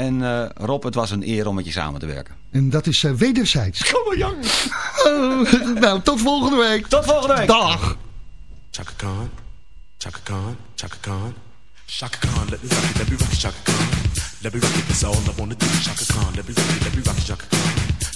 En uh, Rob, het was een eer om met je samen te werken. En dat is uh, wederzijds. Kom maar, Jan. Uh, nou, tot volgende week. Tot volgende week. Dag. Chaka Khan, Chaka Khan, Chaka Khan. Chaka Khan, let me rock it, let me rock it, Chaka Khan. Let me rock it, that's all I wanna do. Chaka Khan, let me rock it, let me rock it, Chaka Khan.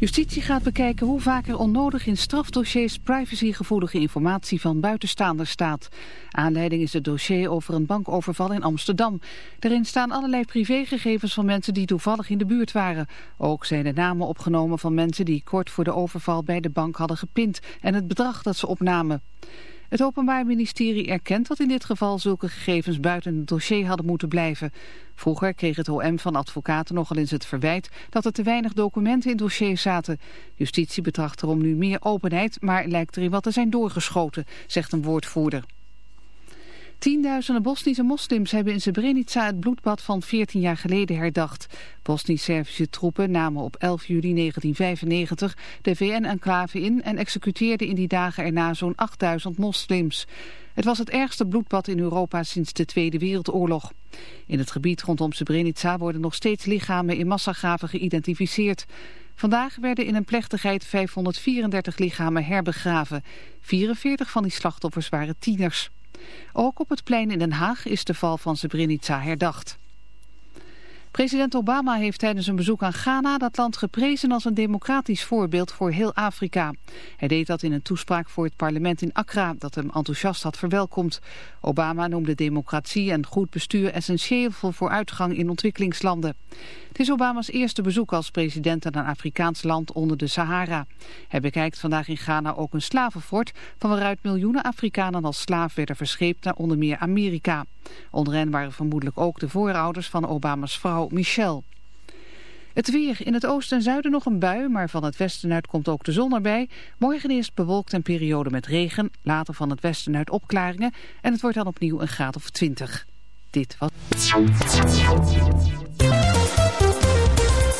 Justitie gaat bekijken hoe vaak er onnodig in strafdossiers privacygevoelige informatie van buitenstaanders staat. Aanleiding is het dossier over een bankoverval in Amsterdam. Daarin staan allerlei privégegevens van mensen die toevallig in de buurt waren. Ook zijn de namen opgenomen van mensen die kort voor de overval bij de bank hadden gepind en het bedrag dat ze opnamen. Het Openbaar Ministerie erkent dat in dit geval zulke gegevens buiten het dossier hadden moeten blijven. Vroeger kreeg het OM van advocaten nogal eens het verwijt dat er te weinig documenten in dossiers zaten. Justitie betracht erom nu meer openheid, maar lijkt erin wat te zijn doorgeschoten, zegt een woordvoerder. Tienduizenden Bosnische moslims hebben in Srebrenica het bloedbad van 14 jaar geleden herdacht. Bosnisch-Servische troepen namen op 11 juli 1995 de VN-enclave in en executeerden in die dagen erna zo'n 8000 moslims. Het was het ergste bloedbad in Europa sinds de Tweede Wereldoorlog. In het gebied rondom Srebrenica worden nog steeds lichamen in massagraven geïdentificeerd. Vandaag werden in een plechtigheid 534 lichamen herbegraven. 44 van die slachtoffers waren tieners. Ook op het plein in Den Haag is de val van Srebrenica herdacht. President Obama heeft tijdens een bezoek aan Ghana dat land geprezen als een democratisch voorbeeld voor heel Afrika. Hij deed dat in een toespraak voor het parlement in Accra dat hem enthousiast had verwelkomd. Obama noemde democratie en goed bestuur essentieel voor vooruitgang in ontwikkelingslanden. Het is Obama's eerste bezoek als president aan een Afrikaans land onder de Sahara. Hij bekijkt vandaag in Ghana ook een slavenfort van waaruit miljoenen Afrikanen als slaaf werden verscheept naar onder meer Amerika. Onder hen waren vermoedelijk ook de voorouders van Obama's vrouw Michelle. Het weer. In het oosten en zuiden nog een bui, maar van het westen uit komt ook de zon erbij. Morgen eerst bewolkt en periode met regen, later van het westen uit opklaringen en het wordt dan opnieuw een graad of 20. Dit was...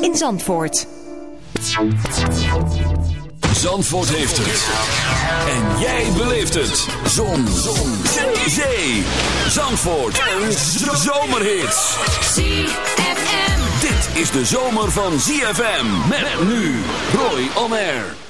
in Zandvoort. Zandvoort heeft het. En jij beleeft het. Zon. Zon. Zee. Zandvoort. Een zomerhit. ZFM. Dit is de zomer van ZFM. Met nu Roy On Air.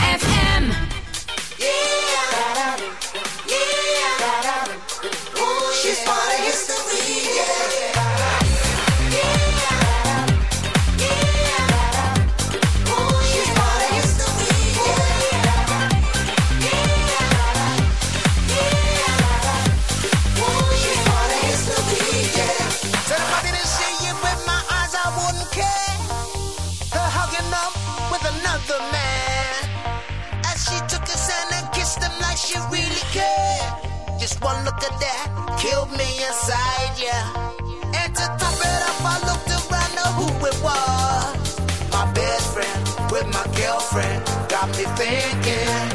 killed me inside, yeah. And to top it off, I looked around, know who it was. My best friend with my girlfriend got me thinking.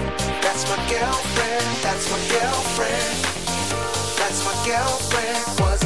That's my girlfriend, that's my girlfriend, that's my girlfriend. Was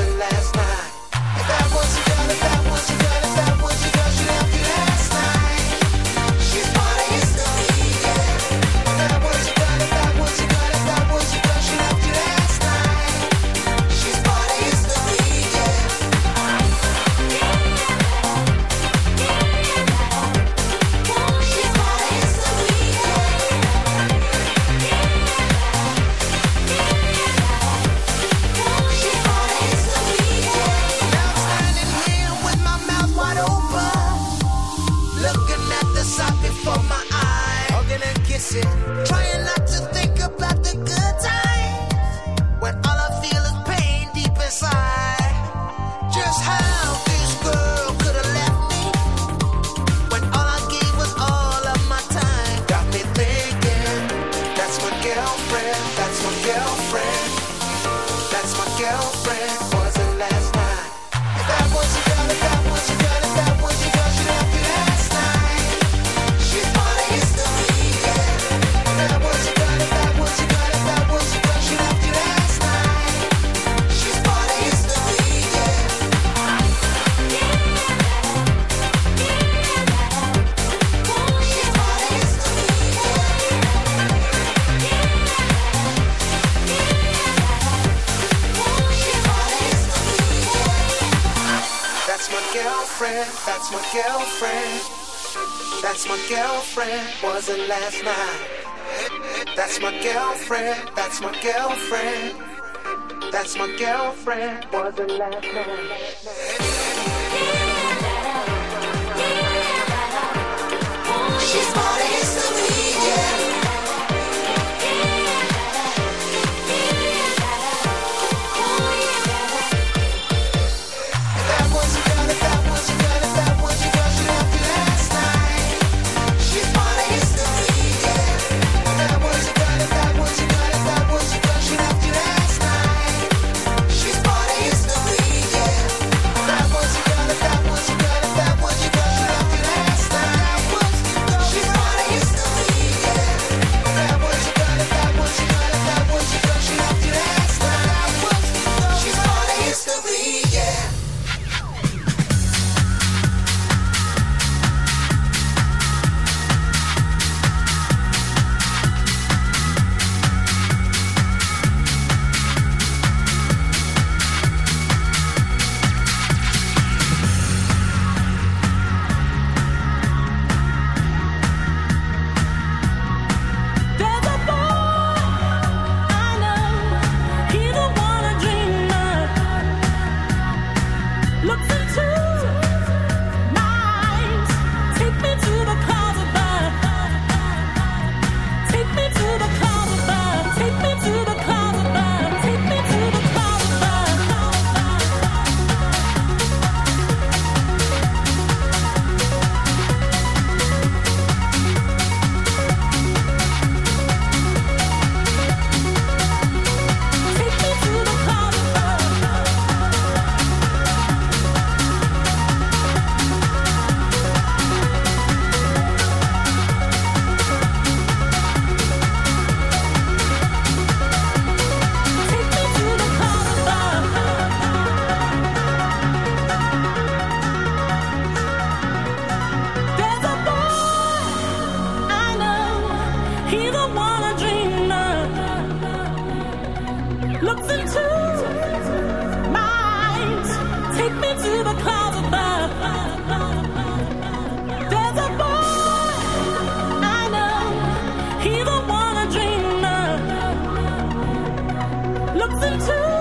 The two.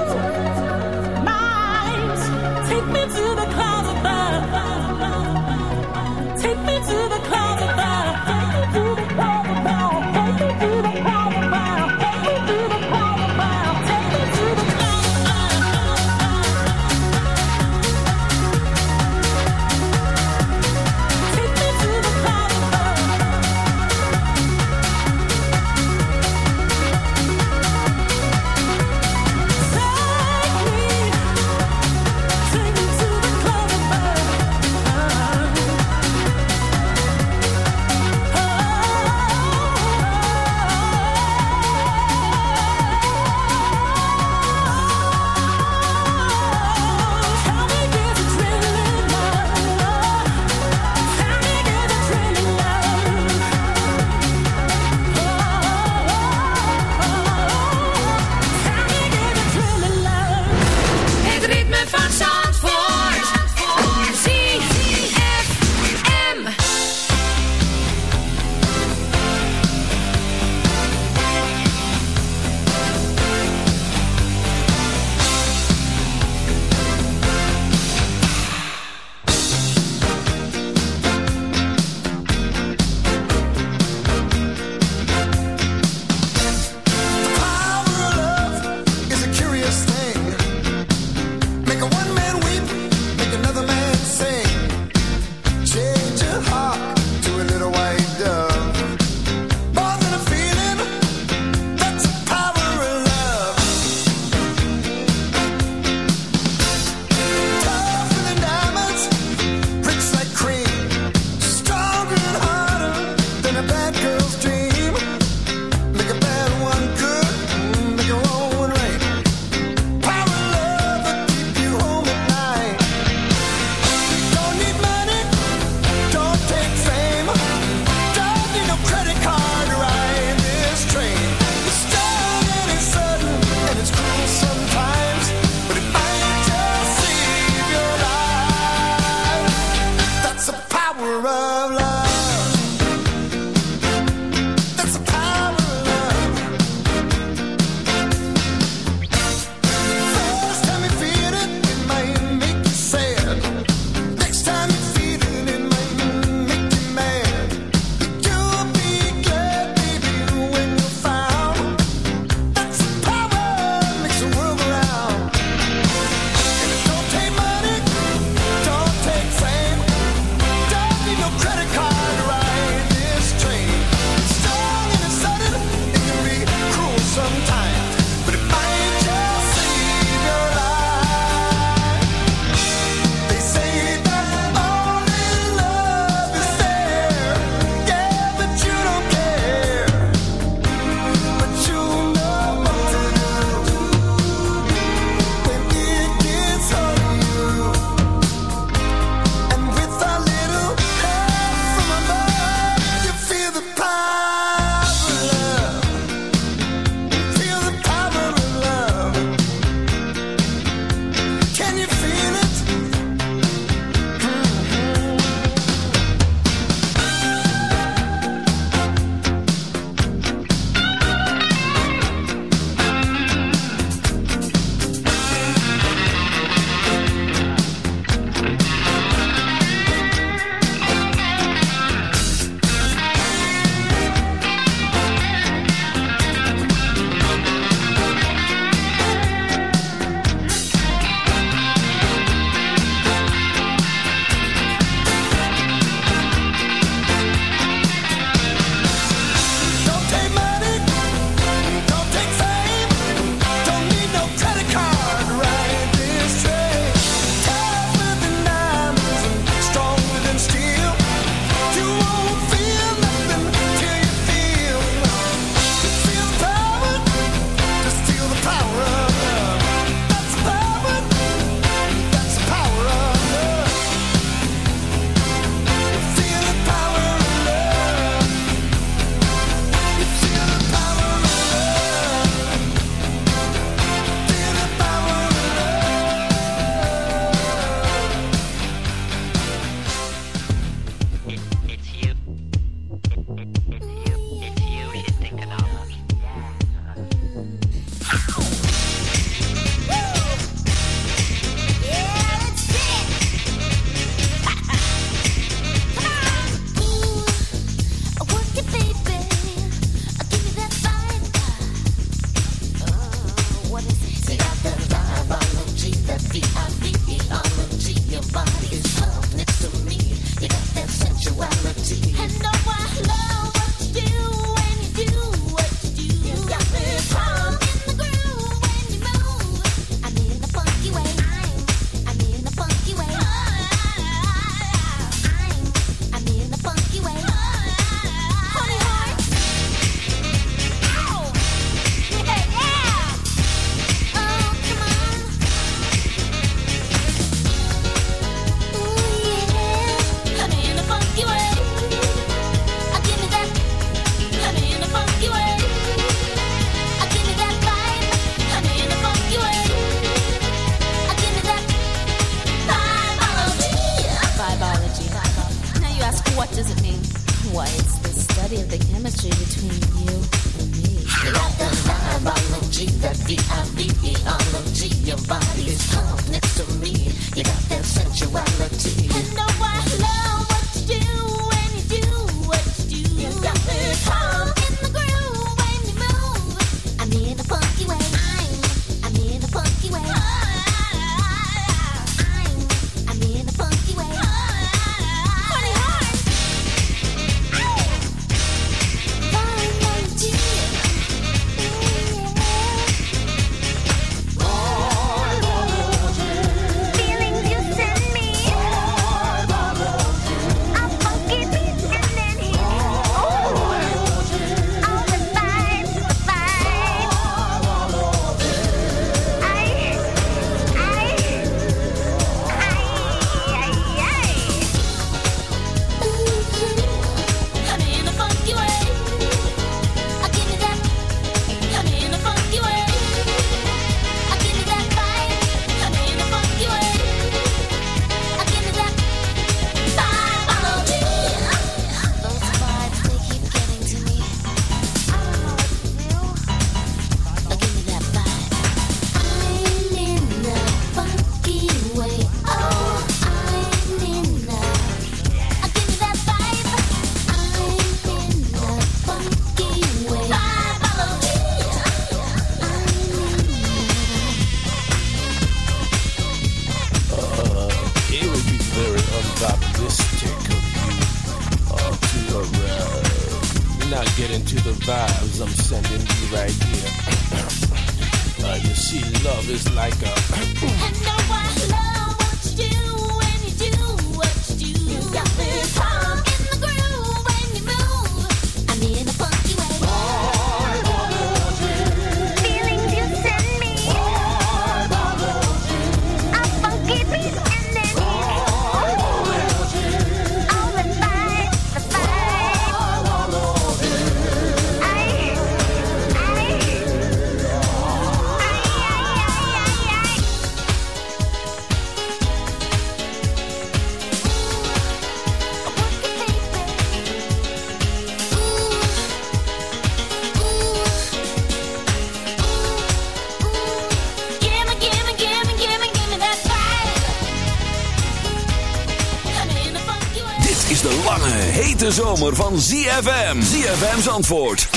zomer van ZFM. ZFM's antwoord. 106.9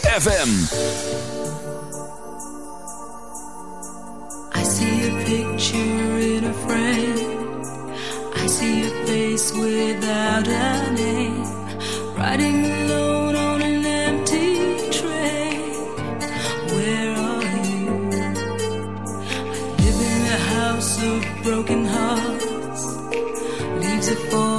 FM. I see a picture in a frame. I see a face without a name. Riding alone on an empty train. Where are you? I live in a house of broken hearts. Leaves a.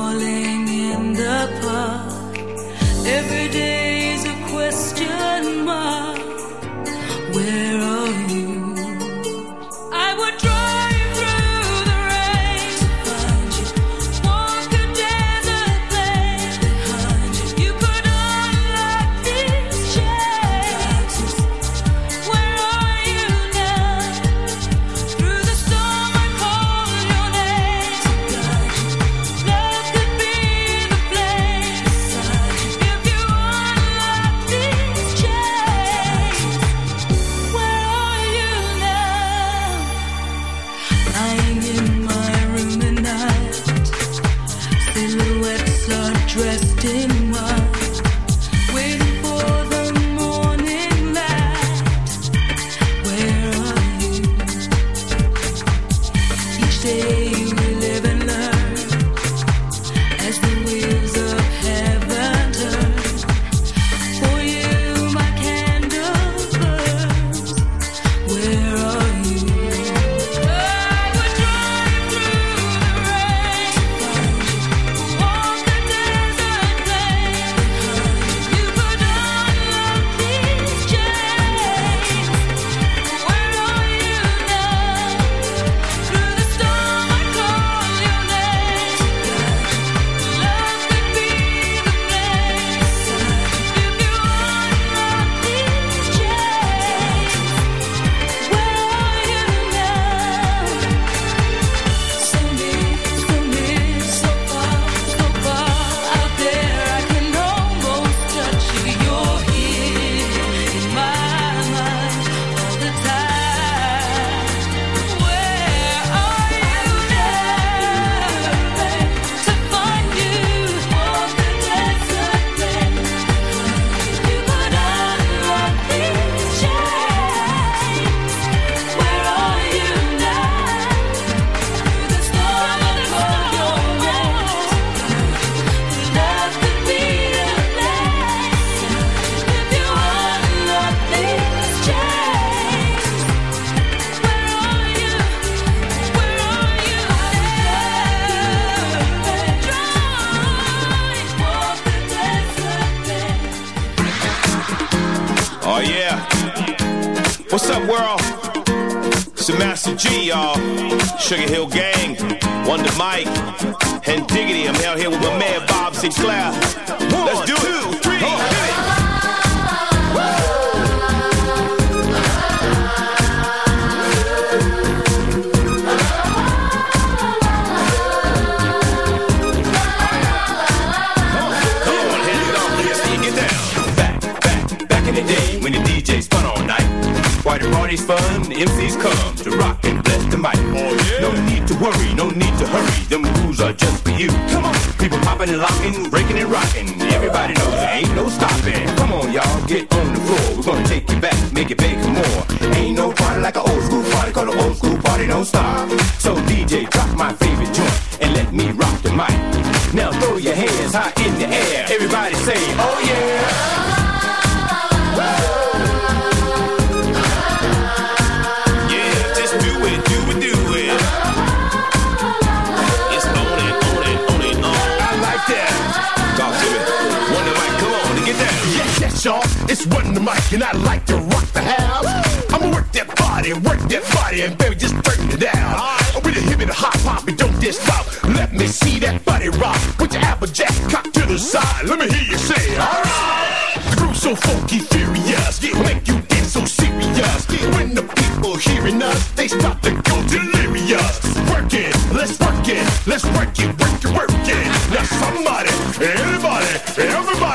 y'all. It's Wonder Mike, and I like to rock the house. I'ma work that body, work that body, and baby, just turn it down. i with a hip and a hop hop, and don't stop. Let me see that body rock. Put your applejack cock to the side. Let me hear you say, alright. The groove's so funky, furious. Yeah, make you get so serious. When the people hearing us, they start to go delirious. Work it, let's work it, let's work it, work it, work it. Now somebody, anybody, everybody